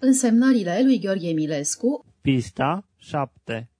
Însemnările lui Gheorghe Milescu Pista 7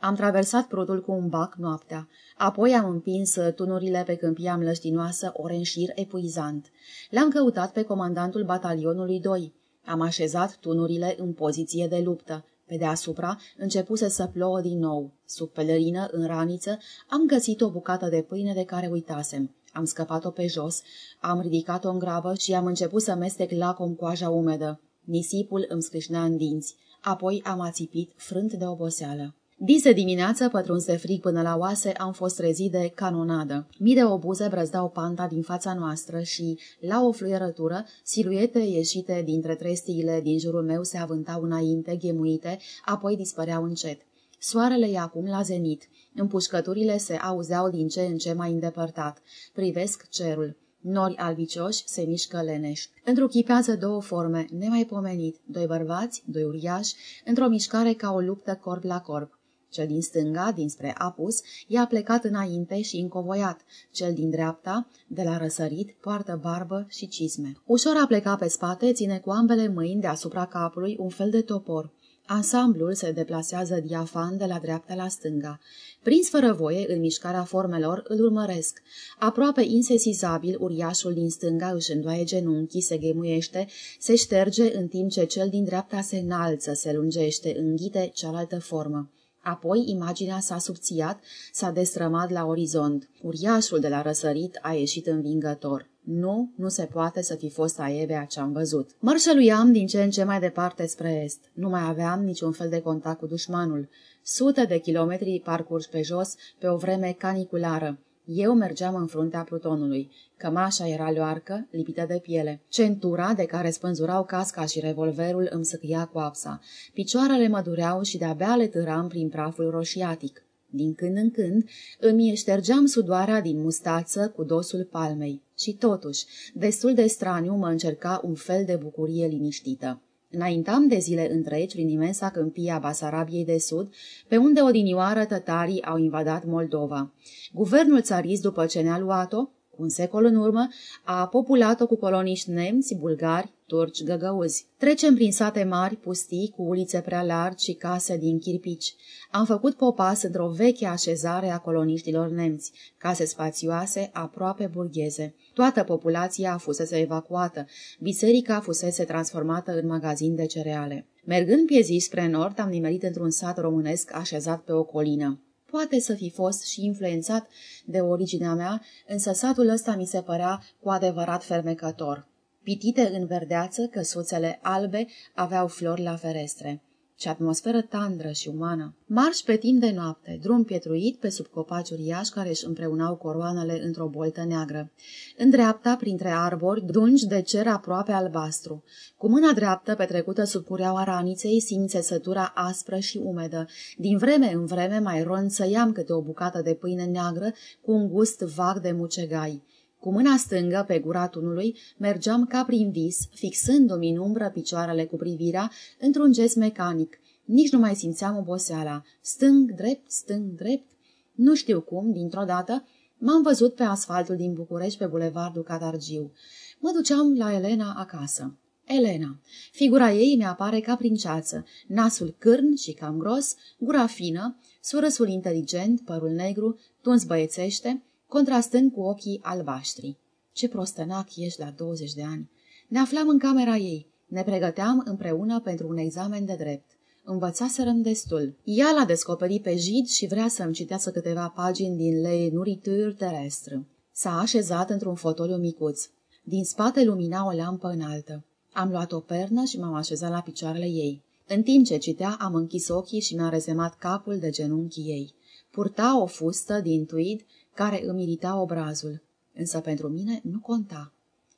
Am traversat prudul cu un bac noaptea. Apoi am împins tunurile pe câmpia mlăștinoasă, ore în șir epuizant. L-am căutat pe comandantul batalionului 2. Am așezat tunurile în poziție de luptă. Pe deasupra începuse să plouă din nou. Sub pelerină, în raniță, am găsit o bucată de pâine de care uitasem. Am scăpat-o pe jos, am ridicat-o în grabă și am început să mestec lacom coaja umedă. Nisipul îmi scrâșnea în dinți. Apoi am ațipit, frânt de oboseală. Dise dimineață, pătruns de frig până la oase, am fost trezit de canonadă. Mii de obuze brăzdau panta din fața noastră și, la o fluierătură, siluete ieșite dintre trestiile din jurul meu se avântau înainte, ghemuite, apoi dispăreau încet. Soarele e acum la zenit. Împușcăturile se auzeau din ce în ce mai îndepărtat. Privesc cerul. Nori albicioși se mișcă leneș. Întruchipează două forme, nemaipomenit, doi bărbați, doi uriași, într-o mișcare ca o luptă corp la corp. Cel din stânga, dinspre apus, i-a plecat înainte și încovoiat. Cel din dreapta, de la răsărit, poartă barbă și cizme. Ușor a plecat pe spate, ține cu ambele mâini deasupra capului un fel de topor. Ansamblul se deplasează diafan de la dreapta la stânga. Prins fără voie în mișcarea formelor, îl urmăresc. Aproape insesizabil, uriașul din stânga își îndoaie genunchii, se ghemuiește, se șterge în timp ce cel din dreapta se înalță, se lungește, înghite cealaltă formă. Apoi imaginea s-a subțiat, s-a destrămat la orizont. Uriașul de la răsărit a ieșit învingător. Nu, nu se poate să fi fost aievea ce-am văzut. Mărșăluiam din ce în ce mai departe spre est. Nu mai aveam niciun fel de contact cu dușmanul. Sute de kilometri parcurs pe jos, pe o vreme caniculară. Eu mergeam în fruntea plutonului. Cămașa era loarcă, lipită de piele. Centura, de care spânzurau casca și revolverul, îmi săcâia coapsa. Picioarele mă dureau și de-abia le târam prin praful roșiatic. Din când în când îmi ștergeam sudoarea din mustață cu dosul palmei. Și totuși, destul de straniu mă încerca un fel de bucurie liniștită. Înaintam de zile întregi prin imensa câmpia Basarabiei de Sud, pe unde odinioară tătarii au invadat Moldova. Guvernul țarist, după ce ne-a luat-o, un secol în urmă, a populat-o cu coloniști nemți, bulgari, turci, găgăuzi. Trecem prin sate mari, pustii, cu ulițe prea largi și case din chirpici. Am făcut popas într-o veche așezare a coloniștilor nemți, case spațioase, aproape burgheze. Toată populația fusese evacuată, biserica fusese transformată în magazin de cereale. Mergând piezii spre nord, am nimerit într-un sat românesc așezat pe o colină. Poate să fi fost și influențat de originea mea, însă satul ăsta mi se părea cu adevărat fermecător. Pitite în verdeață, căsuțele albe aveau flori la ferestre. Ce atmosferă tandră și umană. Marș pe timp de noapte, drum pietruit pe sub copaci uriași care își împreunau coroanele într-o boltă neagră. În dreapta, printre arbori, dungi de cer aproape albastru. Cu mâna dreaptă, petrecută sub cureaua raniței, simțe sătura aspră și umedă. Din vreme în vreme mai ronțăiam câte o bucată de pâine neagră cu un gust vag de mucegai. Cu mâna stângă pe gura tunului mergeam ca prin vis, fixându-mi în umbră picioarele cu privirea într-un gest mecanic. Nici nu mai simțeam oboseala. Stâng, drept, stâng, drept. Nu știu cum, dintr-o dată, m-am văzut pe asfaltul din București pe bulevardul Catargiu. Mă duceam la Elena acasă. Elena. Figura ei mi-apare ca prin ceață, nasul cârn și cam gros, gura fină, surâsul inteligent, părul negru, tuns băiețește, contrastând cu ochii albaștri. Ce prostănac ești la 20 de ani! Ne aflam în camera ei. Ne pregăteam împreună pentru un examen de drept. Învățaserăm destul. Ea l-a descoperit pe Jid și vrea să-mi citească câteva pagini din Le Nourriture Terestre. S-a așezat într-un fotoliu micuț. Din spate lumina o lampă înaltă. Am luat o pernă și m-am așezat la picioarele ei. În timp ce citea, am închis ochii și mi-am rezemat capul de genunchii ei. Purta o fustă din tweed care îmi irita obrazul, însă pentru mine nu conta.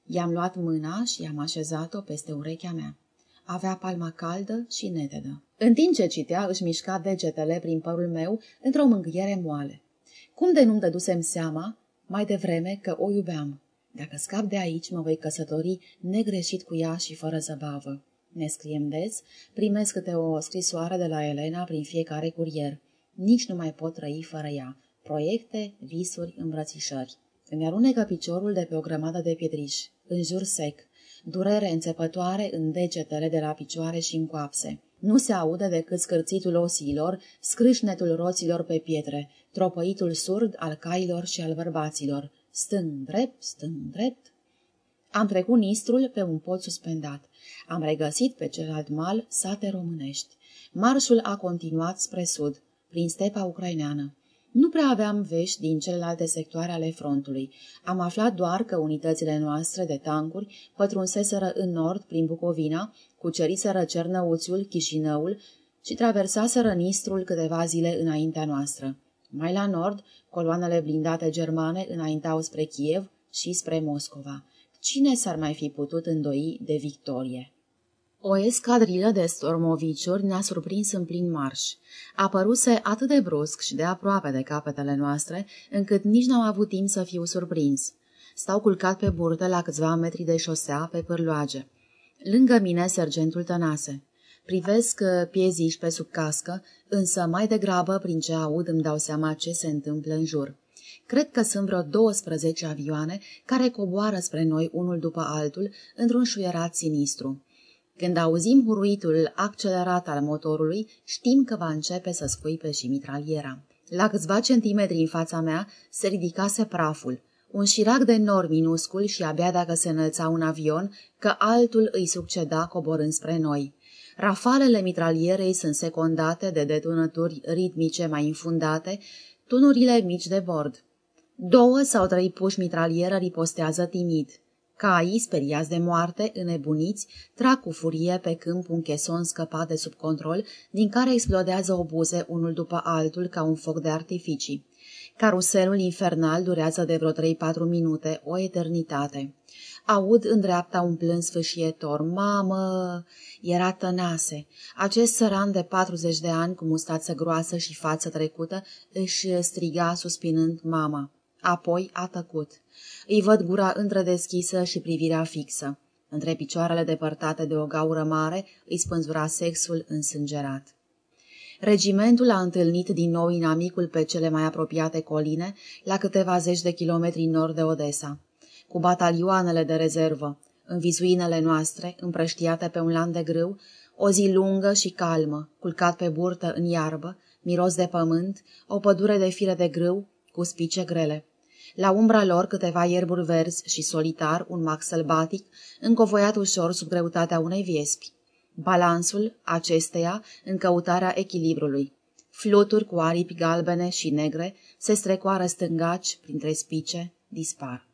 I-am luat mâna și i-am așezat-o peste urechea mea. Avea palma caldă și netedă. În timp ce citea, își mișca degetele prin părul meu într-o mângâiere moale. Cum de nu-mi dădusem seama, mai devreme, că o iubeam. Dacă scap de aici, mă voi căsători negreșit cu ea și fără zăbavă. Ne scriem des, primesc câte o scrisoare de la Elena prin fiecare curier. Nici nu mai pot trăi fără ea proiecte, visuri, îmbrățișări. Îmi alunecă piciorul de pe o grămadă de pietriș, în jur sec. durere înțepătoare în degetele de la picioare și în coapse. Nu se aude decât scârțitul osiilor, scrâșnetul roților pe pietre, tropăitul surd al cailor și al bărbaților. Stâng-drept, stâng-drept. Am trecut Nistrul pe un pod suspendat. Am regăsit pe celălalt mal sate românești. Marșul a continuat spre sud, prin stepa ucraineană. Nu prea aveam vești din celelalte sectoare ale frontului. Am aflat doar că unitățile noastre de tancuri pătrunseseră în nord prin Bucovina, cuceriseră Cernăuțiul, Chișinăul și traversaseră Nistrul câteva zile înaintea noastră. Mai la nord, coloanele blindate germane înaintau spre Kiev și spre Moscova. Cine s-ar mai fi putut îndoi de victorie? O escadrilă de stormoviciuri ne-a surprins în plin marș. Apăruse atât de brusc și de aproape de capetele noastre, încât nici n-am avut timp să fiu surprins. Stau culcat pe burtă la câțiva metri de șosea pe pârloage. Lângă mine sergentul Tănase. Privesc uh, pieziși pe sub cască, însă mai degrabă prin ce aud îmi dau seama ce se întâmplă în jur. Cred că sunt vreo 12 avioane care coboară spre noi unul după altul într-un șuierat sinistru. Când auzim huruitul accelerat al motorului, știm că va începe să scuipe și mitraliera. La câțiva centimetri în fața mea se ridicase praful, un șirac de nor minuscul și abia dacă se înălța un avion, că altul îi succeda coborând spre noi. Rafalele mitralierei sunt secundate de detonături ritmice mai infundate, tunurile mici de bord. Două sau trei puși mitralieră ripostează timid. Caii, speriați de moarte, înnebuniți, trag cu furie pe câmp un cheson scăpat de sub control, din care explodează obuze unul după altul ca un foc de artificii. Caruselul infernal durează de vreo 3-4 minute, o eternitate. Aud în dreapta un plâns sfâșietor. Mamă! Era tănase. Acest săran de 40 de ani, cu mustață groasă și față trecută, își striga suspinând mama. Apoi a tăcut. Îi văd gura întredeschisă și privirea fixă. Între picioarele depărtate de o gaură mare îi spânzura sexul însângerat. Regimentul a întâlnit din nou inamicul pe cele mai apropiate coline, la câteva zeci de kilometri nord de Odessa, cu batalioanele de rezervă, în vizuinele noastre, împrăștiate pe un lan de grâu, o zi lungă și calmă, culcat pe burtă în iarbă, miros de pământ, o pădure de fire de grâu, cu spice grele. La umbra lor câteva ierburi verzi și solitar, un mac sălbatic, încovoiat ușor sub greutatea unei viespi. Balansul acesteia în căutarea echilibrului. Fluturi cu aripi galbene și negre se strecoară stângaci printre spice, dispar.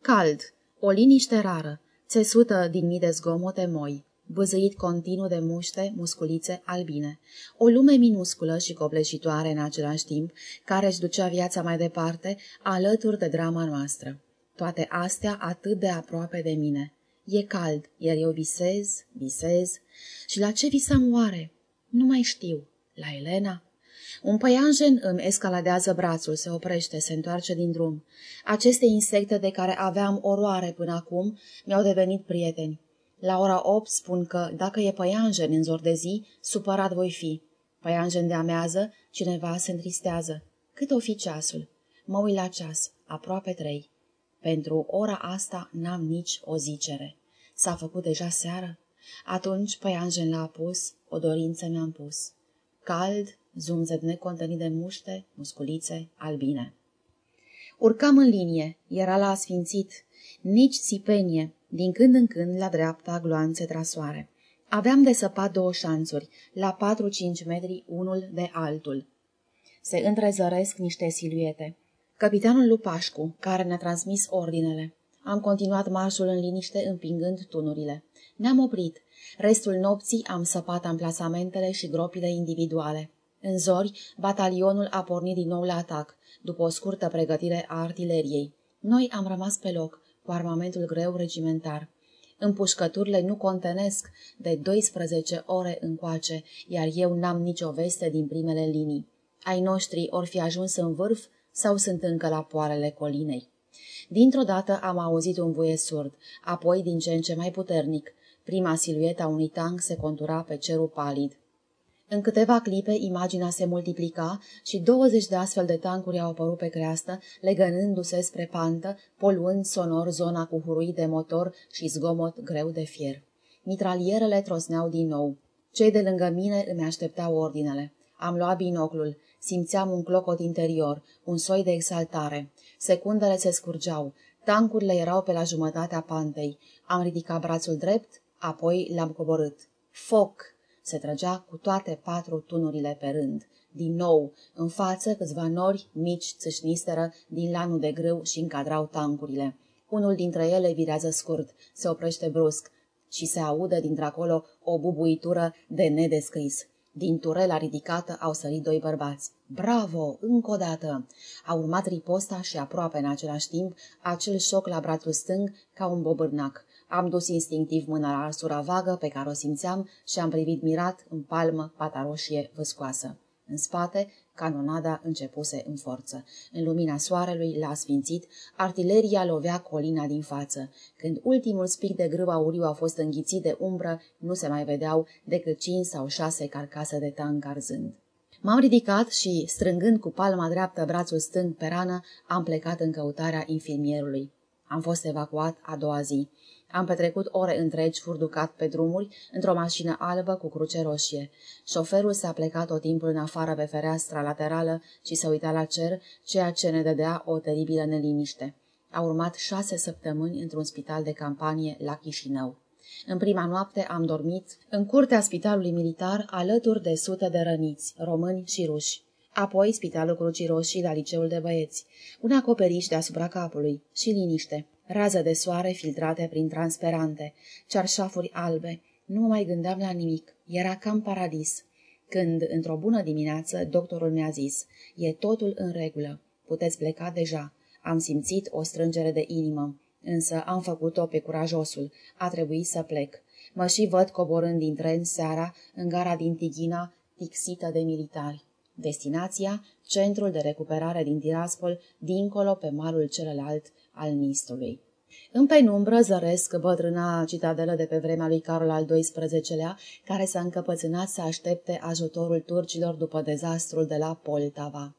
Cald, o liniște rară, țesută din mii de zgomote moi văzăit continuu de muște, musculițe albine. O lume minusculă și copleșitoare în același timp, care își ducea viața mai departe, alături de drama noastră. Toate astea atât de aproape de mine. E cald, iar eu visez, visez. Și la ce visam oare? Nu mai știu. La Elena? Un păianjen îmi escaladează brațul, se oprește, se întoarce din drum. Aceste insecte de care aveam oroare până acum mi-au devenit prieteni. La ora 8 spun că, dacă e păianjen în zor de zi, supărat voi fi. Păianjen de amează, cineva se întristează. Cât o fi ceasul? Mă uit la ceas, aproape trei. Pentru ora asta n-am nici o zicere. S-a făcut deja seară? Atunci păianjen l-a pus, o dorință mi-am pus. Cald, zumzet necontenit de muște, musculițe, albine. Urcam în linie, era la asfințit, nici țipenie, din când în când, la dreapta, gloanțe trasoare. Aveam de săpat două șanțuri, la patru-cinci metri unul de altul. Se întrezăresc niște siluete. Capitanul Lupașcu, care ne-a transmis ordinele. Am continuat marșul în liniște, împingând tunurile. Ne-am oprit. Restul nopții am săpat amplasamentele și gropile individuale. În zori, batalionul a pornit din nou la atac, după o scurtă pregătire a artileriei. Noi am rămas pe loc, cu armamentul greu regimentar. Împușcăturile nu contenesc de 12 ore încoace, iar eu n-am nicio veste din primele linii. Ai noștri ori fi ajuns în vârf sau sunt încă la poarele colinei. Dintr-o dată am auzit un voie surd, apoi din ce în ce mai puternic. Prima silueta unui tank se contura pe cerul palid. În câteva clipe, imaginea se multiplica și 20 de astfel de tancuri au apărut pe creastă, legănându-se spre pantă, poluând sonor zona cu hurui de motor și zgomot greu de fier. Mitralierele trosneau din nou. Cei de lângă mine îmi așteptau ordinele. Am luat binoclul. Simțeam un clocot interior, un soi de exaltare. Secundele se scurgeau. Tancurile erau pe la jumătatea pantei. Am ridicat brațul drept, apoi l-am coborât. Foc! Se trăgea cu toate patru tunurile pe rând. Din nou, în față, câțiva nori mici țâșnisteră din lanul de grâu și încadrau tancurile. Unul dintre ele virează scurt, se oprește brusc și se aude dintr-acolo o bubuitură de nedescris. Din turela ridicată au sărit doi bărbați. Bravo! Încă o dată! A urmat riposta și aproape în același timp acel șoc la brațul stâng ca un bobârnac. Am dus instinctiv mâna la arsura vagă pe care o simțeam și am privit mirat în palmă pata roșie văscoasă. În spate, canonada începuse în forță. În lumina soarelui, la sfințit, artileria lovea colina din față. Când ultimul spic de grâu auriu a fost înghițit de umbră, nu se mai vedeau decât cinci sau șase carcase de tank arzând. M-am ridicat și, strângând cu palma dreaptă brațul stâng pe rană, am plecat în căutarea infirmierului. Am fost evacuat a doua zi. Am petrecut ore întregi furducat pe drumuri, într-o mașină albă cu cruce roșie. Șoferul s-a plecat tot timpul în afară pe fereastra laterală și se uita la cer, ceea ce ne dădea o teribilă neliniște. A urmat șase săptămâni într-un spital de campanie la Chișinău. În prima noapte am dormit în curtea spitalului militar alături de sute de răniți, români și ruși. Apoi spitalul Crucii Roșii la liceul de băieți, un acoperiș deasupra capului și liniște rază de soare filtrate prin transperante, cearșafuri albe. Nu mă mai gândeam la nimic. Era cam paradis. Când, într-o bună dimineață, doctorul mi-a zis, e totul în regulă, puteți pleca deja. Am simțit o strângere de inimă, însă am făcut-o pe curajosul. A trebuit să plec. Mă și văd coborând din tren seara în gara din Tighina, tixită de militari. Destinația, centrul de recuperare din Tiraspol, dincolo pe malul celălalt al Nistului. În penumbră zăresc bătrâna citadelă de pe vremea lui Carol al XII-lea, care s-a încăpățânat să aștepte ajutorul turcilor după dezastrul de la Poltava.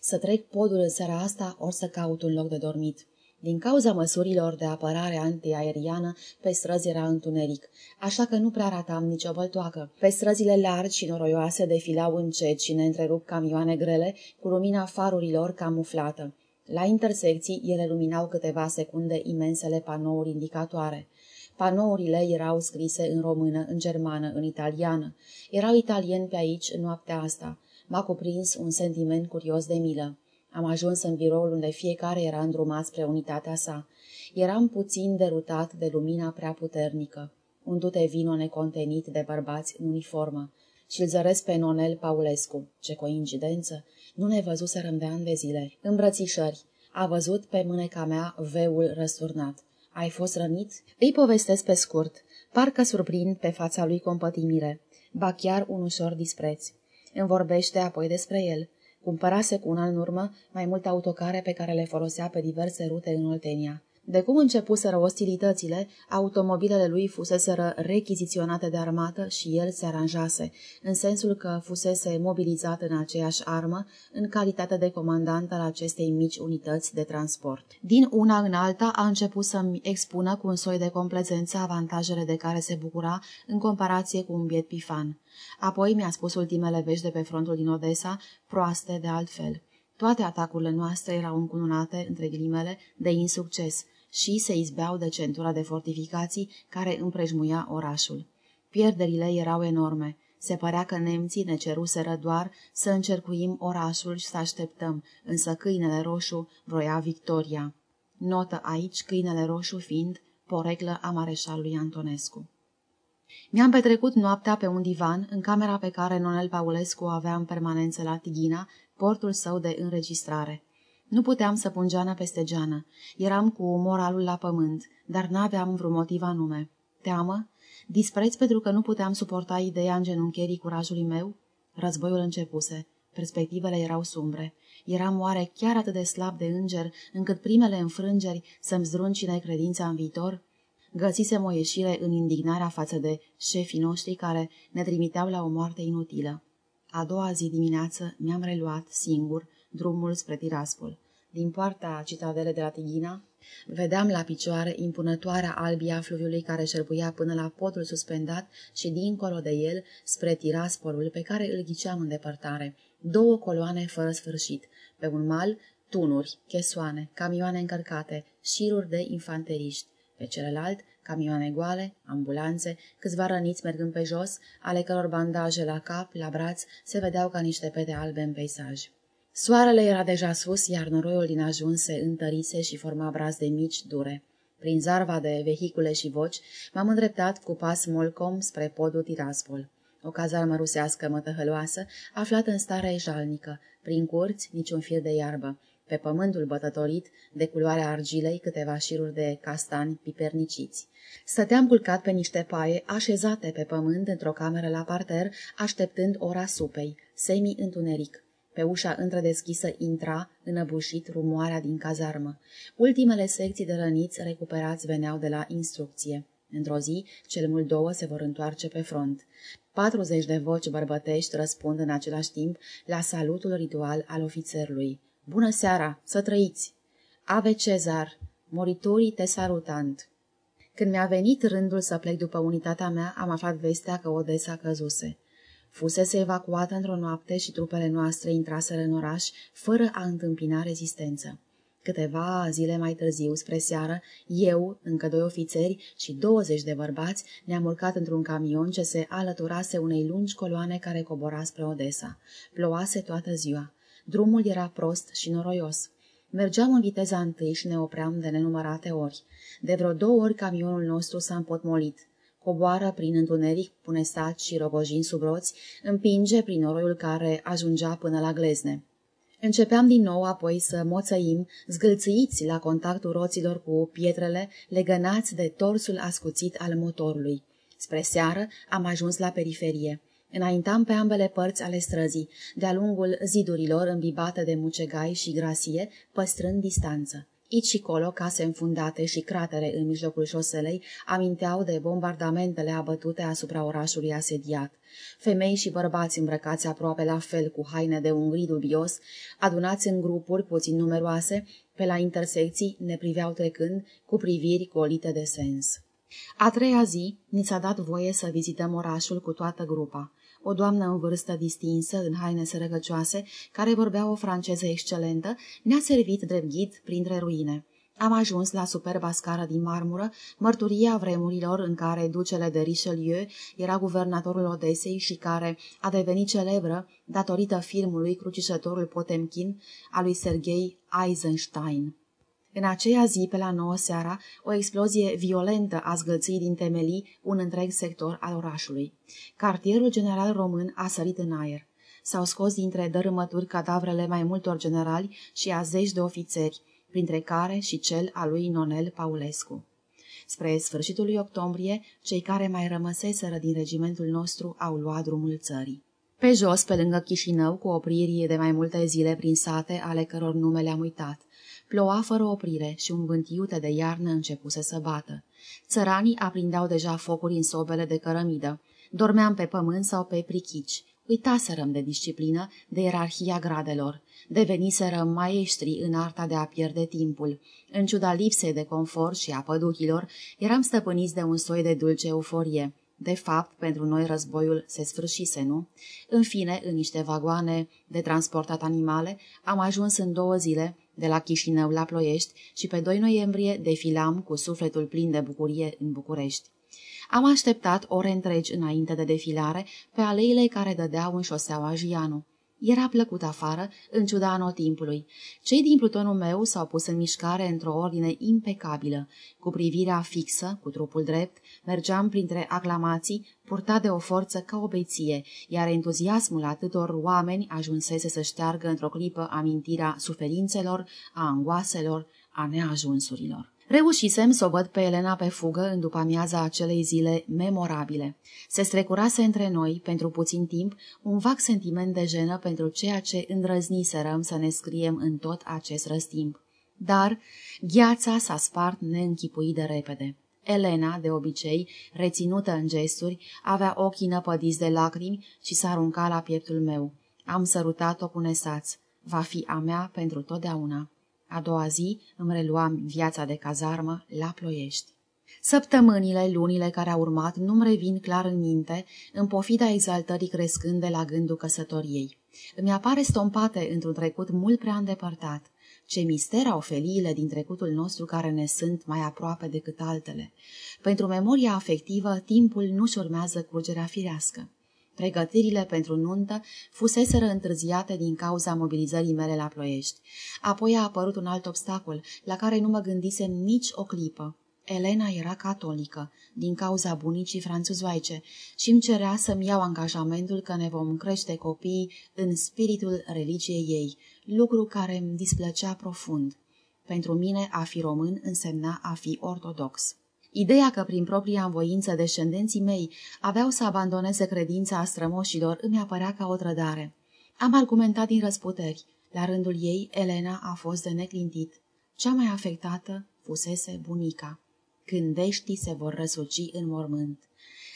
Să trec podul în seara asta, ori să caut un loc de dormit. Din cauza măsurilor de apărare antiaeriană, pe străzi era întuneric, așa că nu prea ratam nicio băltoacă. Pe străzile largi și noroioase defilau încet și neîntrerup camioane grele, cu lumina farurilor camuflată. La intersecții, ele luminau câteva secunde imensele panouri indicatoare. Panourile erau scrise în română, în germană, în italiană. Erau italieni pe aici în noaptea asta. M-a cuprins un sentiment curios de milă. Am ajuns în biroul unde fiecare era îndrumat spre unitatea sa. Eram puțin derutat de lumina prea puternică. Un dute vino necontenit de bărbați în uniformă. Și-l zăresc pe Nonel Paulescu. Ce coincidență! Nu ne văzuserăm de ani de zile. Îmbrățișări. A văzut pe mâneca mea veul răsturnat. Ai fost rănit? Îi povestesc pe scurt. Parcă surprind pe fața lui compătimire. Ba chiar un ușor dispreț. Îmi vorbește apoi despre el. Cumpărase cu un an în urmă mai multe autocare pe care le folosea pe diverse rute în Oltenia. De cum începuseră ostilitățile, automobilele lui fuseseră rechiziționate de armată și el se aranjase, în sensul că fusese mobilizat în aceeași armă în calitate de comandant al acestei mici unități de transport. Din una în alta a început să-mi expună cu un soi de complezență avantajele de care se bucura în comparație cu un biet pifan. Apoi mi-a spus ultimele vești de pe frontul din Odessa, proaste de altfel. Toate atacurile noastre erau încununate, între ghilimele, de insucces – și se izbeau de centura de fortificații care împrejmuia orașul. Pierderile erau enorme. Se părea că nemții ne ceruseră doar să încercuim orașul și să așteptăm, însă câinele roșu vroia victoria. Notă aici câinele roșu fiind poreclă a mareșalului Antonescu. Mi-am petrecut noaptea pe un divan în camera pe care Nonel Paulescu o avea în permanență la Tighina, portul său de înregistrare. Nu puteam să pun geana peste geană. Eram cu moralul la pământ, dar n-aveam vreun motiv anume. Teamă? Dispreț pentru că nu puteam suporta ideea îngenuncherii curajului meu? Războiul începuse. Perspectivele erau sumbre. Eram oare chiar atât de slab de înger, încât primele înfrângeri să-mi zdruncine credința în viitor? Găsisem o ieșire în indignarea față de șefii noștri care ne trimiteau la o moarte inutilă. A doua zi dimineață mi-am reluat, singur, drumul spre Tiraspol. Din poarta citadelei de la Tighina, vedeam la picioare impunătoarea albia fluviului care șerpuia până la podul suspendat și dincolo de el spre Tiraspolul pe care îl ghiceam în depărtare. Două coloane fără sfârșit. Pe un mal, tunuri, chesoane, camioane încărcate, șiruri de infanteriști. Pe celălalt, camioane goale, ambulanțe, câțiva răniți mergând pe jos, ale căror bandaje la cap, la braț, se vedeau ca niște pete albe în peisaj. Soarele era deja sus, iar noroiul din ajuns se întărise și forma braț de mici dure. Prin zarva de vehicule și voci, m-am îndreptat cu pas molcom spre podul Tiraspol. O cazarmă rusească mătăhăloasă, aflată în stare jalnică, prin curți niciun fir de iarbă, pe pământul bătătorit, de culoarea argilei, câteva șiruri de castani piperniciți. Stăteam culcat pe niște paie, așezate pe pământ într-o cameră la parter, așteptând ora supei, semi-întuneric. Pe ușa întredeschisă intra, înăbușit, rumoarea din cazarmă. Ultimele secții de răniți recuperați veneau de la instrucție. Într-o zi, cel mult două se vor întoarce pe front. Patruzeci de voci bărbătești răspund în același timp la salutul ritual al ofițerului. Bună seara! Să trăiți! Ave Cezar! Moritorii te salutant! Când mi-a venit rândul să plec după unitatea mea, am aflat vestea că Odessa căzuse. Fusese evacuată într-o noapte și trupele noastre intraseră în oraș fără a întâmpina rezistență. Câteva zile mai târziu, spre seară, eu, încă doi ofițeri și 20 de bărbați ne-am urcat într-un camion ce se alăturase unei lungi coloane care cobora spre Odessa. Ploase toată ziua. Drumul era prost și noroios. Mergeam în viteza întâi și ne opream de nenumărate ori. De vreo două ori camionul nostru s-a împotmolit. Coboară prin întuneric, pune sat și robojind sub roți, împinge prin noroiul care ajungea până la glezne. Începeam din nou apoi să moțăim, zgâlțâiți la contactul roților cu pietrele, legănați de torsul ascuțit al motorului. Spre seară am ajuns la periferie. Înaintam pe ambele părți ale străzii, de-a lungul zidurilor îmbibate de mucegai și grasie, păstrând distanță. Ici și colo, case înfundate și cratere în mijlocul șoselei aminteau de bombardamentele abătute asupra orașului asediat. Femei și bărbați îmbrăcați aproape la fel cu haine de un gri dubios, adunați în grupuri puțin numeroase, pe la intersecții ne priveau trecând cu priviri golite de sens. A treia zi, ni s-a dat voie să vizităm orașul cu toată grupa o doamnă în vârstă distinsă, în haine sărăcăcioase, care vorbea o franceză excelentă, ne-a servit drept ghid printre ruine. Am ajuns la superba scară din marmură, mărturia vremurilor în care ducele de Richelieu era guvernatorul Odesei și care a devenit celebră datorită filmului Crucișătorul Potemkin al lui Sergei Eisenstein. În aceea zi, pe la nouă seara, o explozie violentă a zgălțit din temelii un întreg sector al orașului. Cartierul general român a sărit în aer. S-au scos dintre dărâmături cadavrele mai multor generali și a zeci de ofițeri, printre care și cel al lui Nonel Paulescu. Spre sfârșitul lui octombrie, cei care mai rămăseseră din regimentul nostru au luat drumul țării. Pe jos, pe lângă Chișinău, cu opriri de mai multe zile prin sate, ale căror nume le-am uitat. Ploua fără oprire și un vânt iute de iarnă începuse să bată. Țăranii aprindeau deja focuri în sobele de cărămidă. Dormeam pe pământ sau pe prichici. Uitaserăm de disciplină, de ierarhia gradelor. Deveniserăm maestri în arta de a pierde timpul. În ciuda lipsei de confort și a păduchilor, eram stăpâniți de un soi de dulce euforie. De fapt, pentru noi războiul se sfârșise, nu? În fine, în niște vagoane de transportat animale, am ajuns în două zile de la Chișinău la Ploiești și pe 2 noiembrie defilam cu sufletul plin de bucurie în București. Am așteptat ore întregi înainte de defilare pe aleile care dădeau în șoseaua Jianu. Era plăcut afară, în ciuda anotimpului. Cei din plutonul meu s-au pus în mișcare într-o ordine impecabilă. Cu privirea fixă, cu trupul drept, mergeam printre aclamații, purtat de o forță ca o beție, iar entuziasmul atâtor oameni ajunsese să șteargă într-o clipă amintirea suferințelor, a angoaselor, a neajunsurilor. Reușisem să o văd pe Elena pe fugă în după amiaza acelei zile memorabile. Se strecurase între noi, pentru puțin timp, un vag sentiment de jenă pentru ceea ce îndrăzniserăm să ne scriem în tot acest răstimp. Dar gheața s-a spart neînchipuit de repede. Elena, de obicei, reținută în gesturi, avea ochii năpădiți de lacrimi și s-a aruncat la pieptul meu. Am sărutat-o cu nesaț. Va fi a mea pentru totdeauna. A doua zi îmi reluam viața de cazarmă la ploiești. Săptămânile, lunile care au urmat nu-mi revin clar în minte, în pofida exaltării crescând de la gândul căsătoriei. Îmi apare stompate într-un trecut mult prea îndepărtat. Ce mister au feliile din trecutul nostru care ne sunt mai aproape decât altele. Pentru memoria afectivă, timpul nu-și urmează curgerea firească. Pregătirile pentru nuntă fuseseră întârziate din cauza mobilizării mele la ploiești. Apoi a apărut un alt obstacol, la care nu mă gândisem nici o clipă. Elena era catolică, din cauza bunicii franțuzoaice, și îmi cerea să-mi iau angajamentul că ne vom crește copiii în spiritul religiei ei, lucru care îmi displăcea profund. Pentru mine, a fi român însemna a fi ortodox. Ideea că prin propria învoință descendenții mei aveau să abandoneze credința a strămoșilor îmi apărea ca o trădare. Am argumentat din răsputeri. La rândul ei, Elena a fost de neclintit. Cea mai afectată fusese bunica. Gândeștii se vor răsuci în mormânt.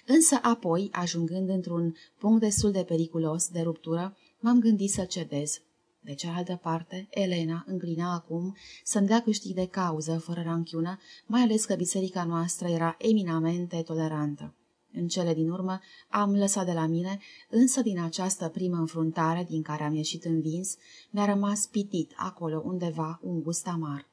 Însă apoi, ajungând într-un punct destul de periculos de ruptură, m-am gândit să cedez. De cealaltă parte, Elena înclina acum să-mi dea câștig de cauză, fără ranchiună, mai ales că biserica noastră era eminamente tolerantă. În cele din urmă am lăsat de la mine, însă din această primă înfruntare din care am ieșit învins, mi-a rămas pitit acolo undeva un gust amar.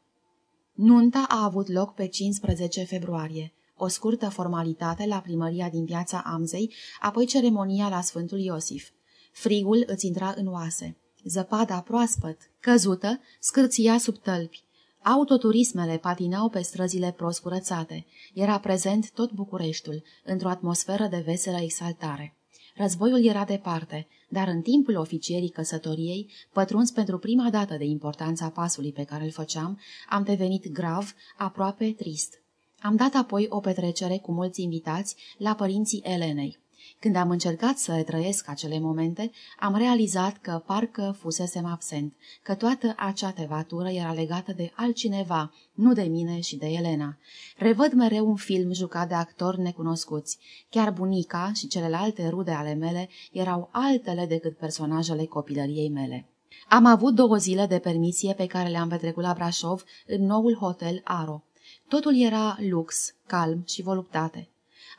Nunta a avut loc pe 15 februarie, o scurtă formalitate la primăria din piața Amzei, apoi ceremonia la Sfântul Iosif. Frigul îți intra în oase. Zăpada proaspăt, căzută, scârția sub tălpi. Autoturismele patinau pe străzile prost curățate. Era prezent tot Bucureștiul, într-o atmosferă de veselă exaltare. Războiul era departe, dar în timpul oficierii căsătoriei, pătruns pentru prima dată de importanța pasului pe care îl făceam, am devenit grav, aproape trist. Am dat apoi o petrecere cu mulți invitați la părinții Elenei. Când am încercat să retrăiesc acele momente, am realizat că parcă fusesem absent, că toată acea tevatură era legată de altcineva, nu de mine și de Elena. Revăd mereu un film jucat de actori necunoscuți. Chiar bunica și celelalte rude ale mele erau altele decât personajele copilăriei mele. Am avut două zile de permisie pe care le-am petrecut la Brașov în noul hotel Aro. Totul era lux, calm și voluptate.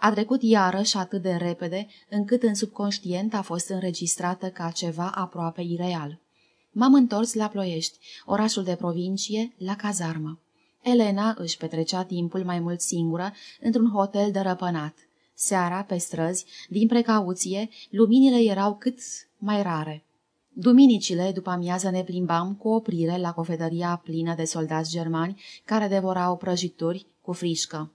A trecut iarăși atât de repede, încât în subconștient a fost înregistrată ca ceva aproape ireal. M-am întors la Ploiești, orașul de provincie, la cazarmă. Elena își petrecea timpul mai mult singură, într-un hotel dărăpânat. Seara, pe străzi, din precauție, luminile erau cât mai rare. Duminicile, după amiază, ne plimbam cu oprire la cofetăria plină de soldați germani care devorau prăjituri cu frișcă.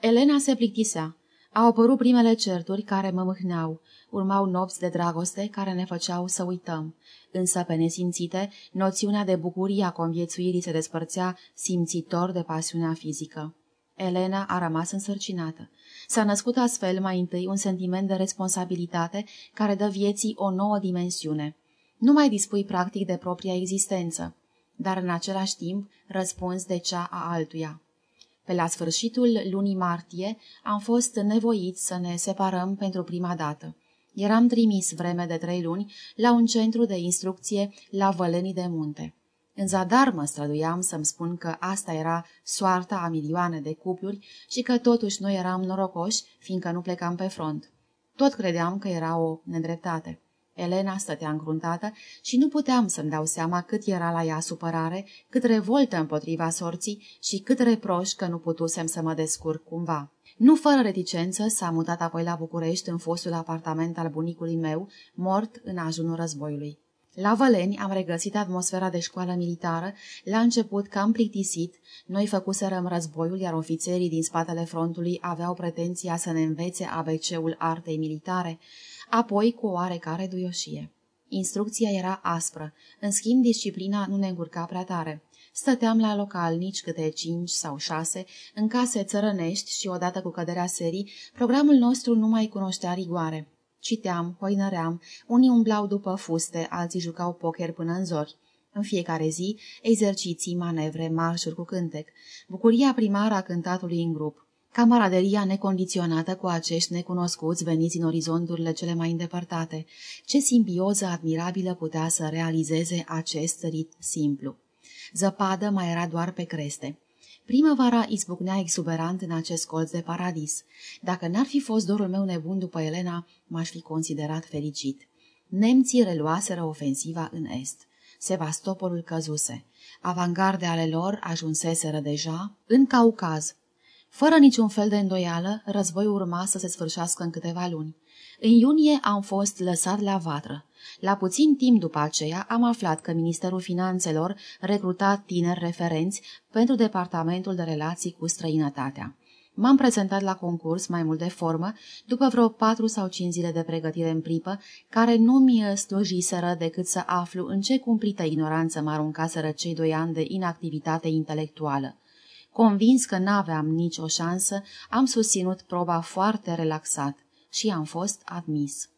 Elena se plictisea. Au apărut primele certuri care mă mâhneau, urmau nopți de dragoste care ne făceau să uităm. Însă, pe nesimțite, noțiunea de bucurie a conviețuirii se despărțea simțitor de pasiunea fizică. Elena a rămas însărcinată. S-a născut astfel mai întâi un sentiment de responsabilitate care dă vieții o nouă dimensiune. Nu mai dispui practic de propria existență, dar în același timp răspunzi de cea a altuia. Pe la sfârșitul lunii martie am fost nevoiți să ne separăm pentru prima dată. Eram trimis vreme de trei luni la un centru de instrucție la Vălenii de Munte. În zadar mă străduiam să-mi spun că asta era soarta a milioane de cupluri și că totuși noi eram norocoși, fiindcă nu plecam pe front. Tot credeam că era o nedreptate. Elena stătea încruntată și nu puteam să-mi dau seama cât era la ea supărare, cât revoltă împotriva sorții și cât reproș că nu putusem să mă descurc cumva. Nu fără reticență s-a mutat apoi la București în fostul apartament al bunicului meu, mort în ajunul războiului. La Văleni am regăsit atmosfera de școală militară, la început cam plictisit, noi făcuserăm războiul, iar ofițerii din spatele frontului aveau pretenția să ne învețe ABC-ul artei militare, apoi cu oarecare duioșie. Instrucția era aspră, în schimb disciplina nu ne încurca prea tare. Stăteam la localnici câte cinci sau șase, în case țărănești și odată cu căderea serii, programul nostru nu mai cunoștea rigoare. Citeam, hoinăream, unii umblau după fuste, alții jucau poker până în zori. În fiecare zi, exerciții, manevre, marșuri cu cântec. Bucuria primară a cântatului în grup. Camaraderia necondiționată cu acești necunoscuți veniți în orizonturile cele mai îndepărtate. Ce simbioză admirabilă putea să realizeze acest rit simplu. Zăpadă mai era doar pe creste. Primăvara izbucnea exuberant în acest colț de paradis. Dacă n-ar fi fost dorul meu nebun după Elena, m-aș fi considerat fericit. Nemții reluaseră ofensiva în est. Sevastopolul căzuse. Avangarde ale lor ajunseseră deja în Caucaz. Fără niciun fel de îndoială, războiul urma să se sfârșească în câteva luni. În iunie am fost lăsat la vatră. La puțin timp după aceea am aflat că Ministerul Finanțelor recruta tineri referenți pentru Departamentul de Relații cu Străinătatea. M-am prezentat la concurs mai mult de formă, după vreo patru sau cinci zile de pregătire în pripă, care nu mi slujiseră decât să aflu în ce cumplită ignoranță mă aruncaseră cei doi ani de inactivitate intelectuală. Convins că n-aveam nicio șansă, am susținut proba foarte relaxat și am fost admis.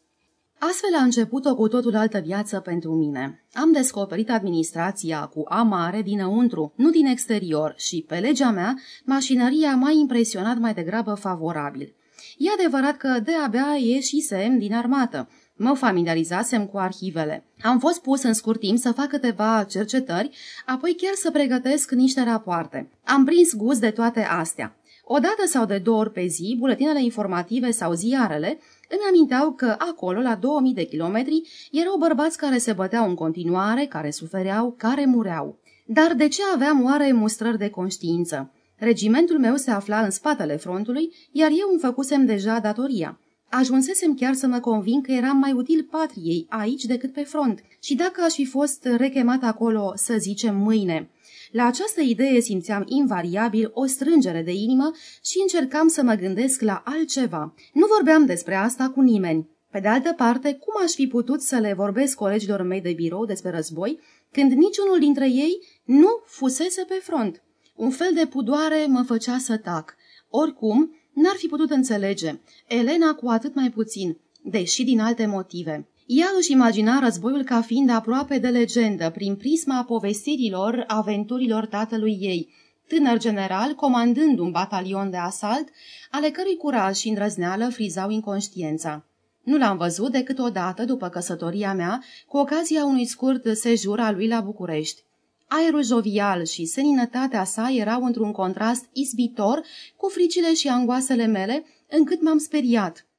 Astfel a început o cu totul altă viață pentru mine. Am descoperit administrația cu A mare dinăuntru, nu din exterior, și, pe legea mea, mașinăria m-a impresionat mai degrabă favorabil. E adevărat că de-abia ieșisem din armată. Mă familiarizasem cu arhivele. Am fost pus în scurt timp să fac câteva cercetări, apoi chiar să pregătesc niște rapoarte. Am prins gust de toate astea. O dată sau de două ori pe zi, buletinele informative sau ziarele îmi aminteau că acolo, la 2000 de kilometri, erau bărbați care se băteau în continuare, care sufereau, care mureau. Dar de ce aveam oare mustrări de conștiință? Regimentul meu se afla în spatele frontului, iar eu îmi făcusem deja datoria. Ajunsesem chiar să mă convin că eram mai util patriei aici decât pe front și dacă aș fi fost rechemat acolo, să zicem, mâine, la această idee simțeam invariabil o strângere de inimă și încercam să mă gândesc la altceva. Nu vorbeam despre asta cu nimeni. Pe de altă parte, cum aș fi putut să le vorbesc colegilor mei de birou despre război, când niciunul dintre ei nu fusese pe front? Un fel de pudoare mă făcea să tac. Oricum, n-ar fi putut înțelege. Elena cu atât mai puțin, deși din alte motive. Ea își imagina războiul ca fiind aproape de legendă, prin prisma povestirilor aventurilor tatălui ei, tânăr general comandând un batalion de asalt, ale cărui curaj și îndrăzneală frizau inconștiența. Nu l-am văzut decât o dată după căsătoria mea, cu ocazia unui scurt sejur al lui la București. Aerul jovial și seninătatea sa erau într-un contrast izbitor cu fricile și angoasele mele, încât m-am speriat –